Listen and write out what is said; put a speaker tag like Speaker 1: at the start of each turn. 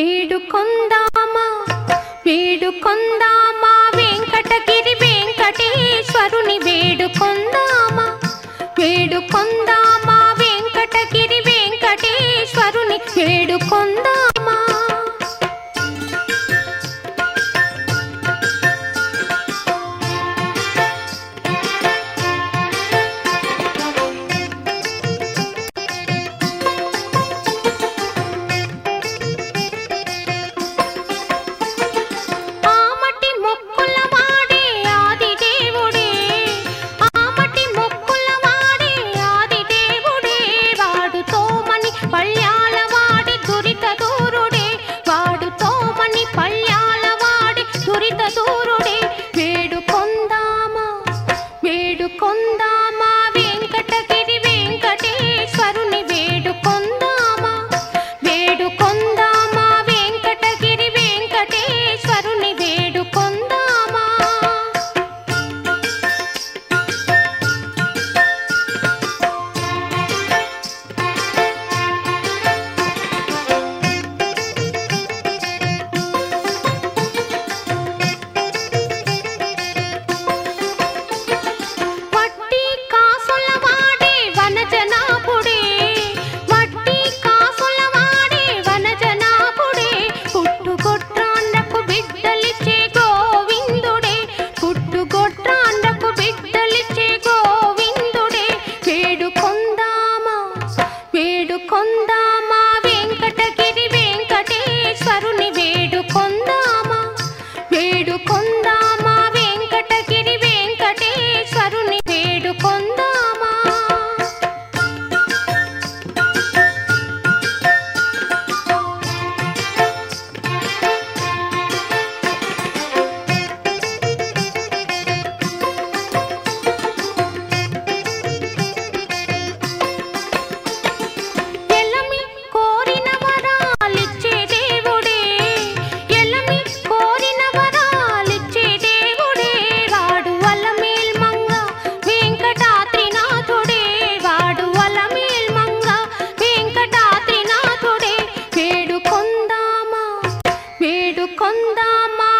Speaker 1: వేడుకొందామా వేడుకొందామా Venkatagiri వెంకటే గోవిందుడే వేడుకొందామా వేడుకొందామా వేడుకొందామా